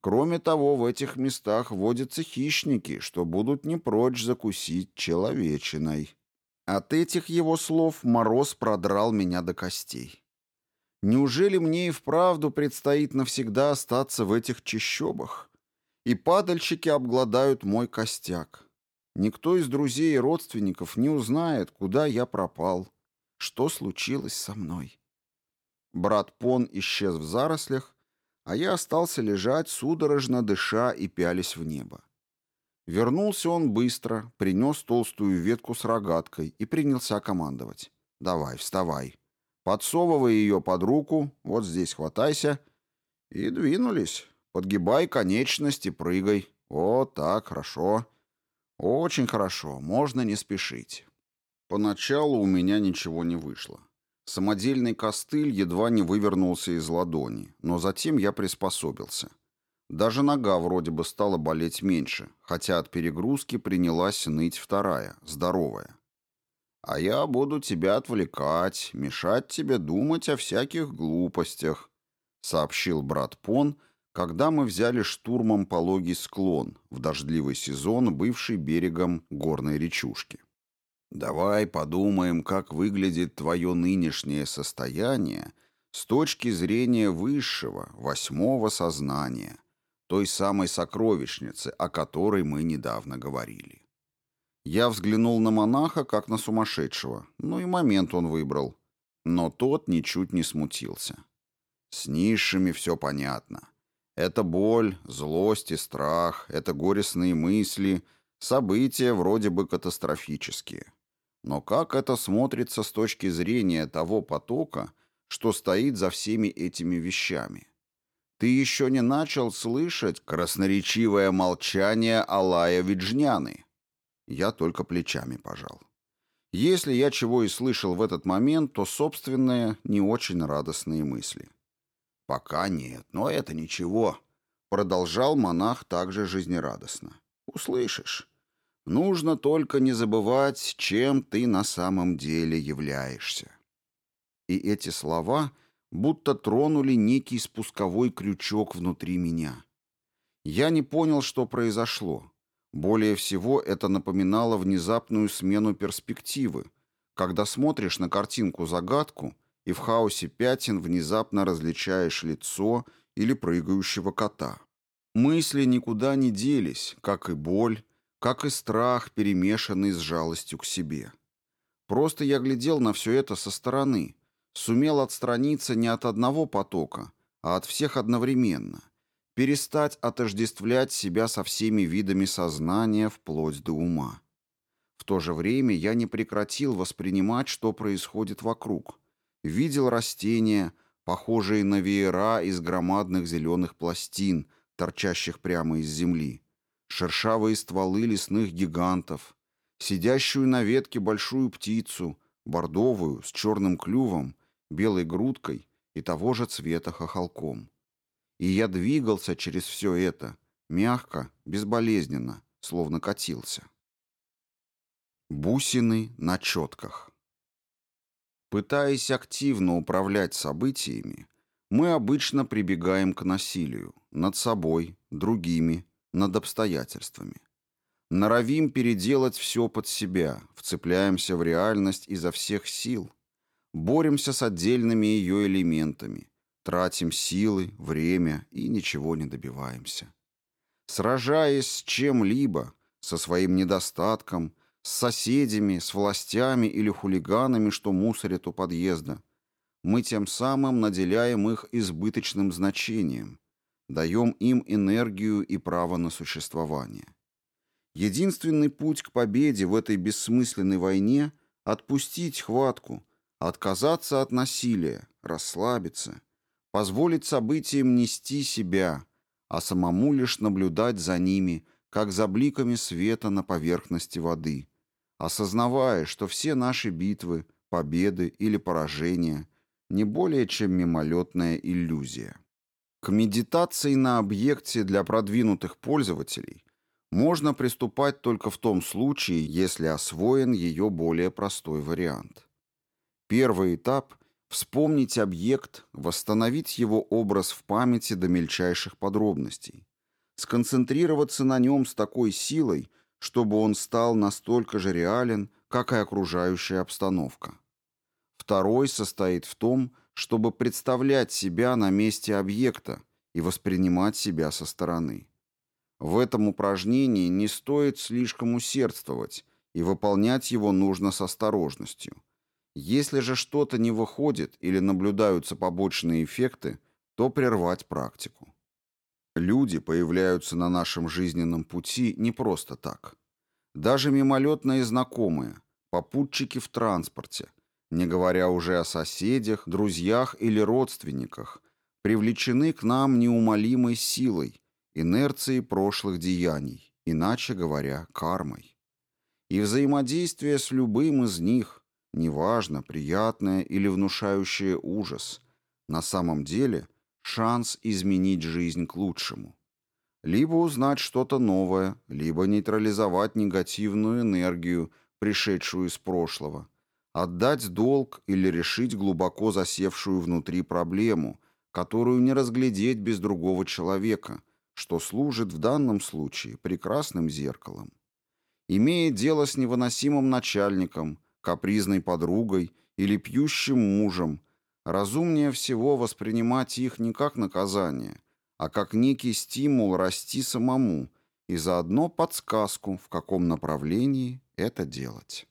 Кроме того, в этих местах водятся хищники, что будут не прочь закусить человечиной. От этих его слов мороз продрал меня до костей. Неужели мне и вправду предстоит навсегда остаться в этих чащобах? И падальщики обгладают мой костяк. Никто из друзей и родственников не узнает, куда я пропал что случилось со мной. Брат Пон исчез в зарослях, а я остался лежать, судорожно дыша и пялись в небо. Вернулся он быстро, принес толстую ветку с рогаткой и принялся командовать. «Давай, вставай!» Подсовывай ее под руку, вот здесь хватайся. И двинулись. Подгибай конечности, прыгай. Вот так, хорошо. Очень хорошо, можно не спешить. Поначалу у меня ничего не вышло. Самодельный костыль едва не вывернулся из ладони, но затем я приспособился. Даже нога вроде бы стала болеть меньше, хотя от перегрузки принялась ныть вторая, здоровая. «А я буду тебя отвлекать, мешать тебе думать о всяких глупостях», сообщил брат Пон, когда мы взяли штурмом пологий склон, в дождливый сезон бывший берегом горной речушки. Давай подумаем, как выглядит твое нынешнее состояние с точки зрения высшего, восьмого сознания, той самой сокровищницы, о которой мы недавно говорили. Я взглянул на монаха, как на сумасшедшего, ну и момент он выбрал. Но тот ничуть не смутился. С низшими все понятно. Это боль, злость и страх, это горестные мысли, события вроде бы катастрофические. Но как это смотрится с точки зрения того потока, что стоит за всеми этими вещами? Ты еще не начал слышать красноречивое молчание Алая Виджняны. Я только плечами пожал. Если я чего и слышал в этот момент, то собственные, не очень радостные мысли. Пока нет, но это ничего. Продолжал монах также жизнерадостно. Услышишь. Нужно только не забывать, чем ты на самом деле являешься. И эти слова будто тронули некий спусковой крючок внутри меня. Я не понял, что произошло. Более всего это напоминало внезапную смену перспективы, когда смотришь на картинку-загадку и в хаосе пятен внезапно различаешь лицо или прыгающего кота. Мысли никуда не делись, как и боль, как и страх, перемешанный с жалостью к себе. Просто я глядел на все это со стороны, сумел отстраниться не от одного потока, а от всех одновременно, перестать отождествлять себя со всеми видами сознания вплоть до ума. В то же время я не прекратил воспринимать, что происходит вокруг. Видел растения, похожие на веера из громадных зеленых пластин, торчащих прямо из земли, шершавые стволы лесных гигантов, сидящую на ветке большую птицу, бордовую, с черным клювом, белой грудкой и того же цвета хохолком. И я двигался через все это, мягко, безболезненно, словно катился. Бусины на четках. Пытаясь активно управлять событиями, мы обычно прибегаем к насилию над собой, другими, над обстоятельствами. Норовим переделать все под себя, вцепляемся в реальность изо всех сил, боремся с отдельными ее элементами, тратим силы, время и ничего не добиваемся. Сражаясь с чем-либо, со своим недостатком, с соседями, с властями или хулиганами, что мусорят у подъезда, мы тем самым наделяем их избыточным значением, даем им энергию и право на существование. Единственный путь к победе в этой бессмысленной войне – отпустить хватку, отказаться от насилия, расслабиться, позволить событиям нести себя, а самому лишь наблюдать за ними, как за бликами света на поверхности воды, осознавая, что все наши битвы, победы или поражения – не более чем мимолетная иллюзия. К медитации на объекте для продвинутых пользователей можно приступать только в том случае, если освоен ее более простой вариант. Первый этап – вспомнить объект, восстановить его образ в памяти до мельчайших подробностей, сконцентрироваться на нем с такой силой, чтобы он стал настолько же реален, как и окружающая обстановка. Второй состоит в том, чтобы представлять себя на месте объекта и воспринимать себя со стороны. В этом упражнении не стоит слишком усердствовать, и выполнять его нужно с осторожностью. Если же что-то не выходит или наблюдаются побочные эффекты, то прервать практику. Люди появляются на нашем жизненном пути не просто так. Даже мимолетные знакомые, попутчики в транспорте – не говоря уже о соседях, друзьях или родственниках, привлечены к нам неумолимой силой, инерцией прошлых деяний, иначе говоря, кармой. И взаимодействие с любым из них, неважно, приятное или внушающее ужас, на самом деле шанс изменить жизнь к лучшему. Либо узнать что-то новое, либо нейтрализовать негативную энергию, пришедшую из прошлого – Отдать долг или решить глубоко засевшую внутри проблему, которую не разглядеть без другого человека, что служит в данном случае прекрасным зеркалом. Имея дело с невыносимым начальником, капризной подругой или пьющим мужем, разумнее всего воспринимать их не как наказание, а как некий стимул расти самому и заодно подсказку, в каком направлении это делать.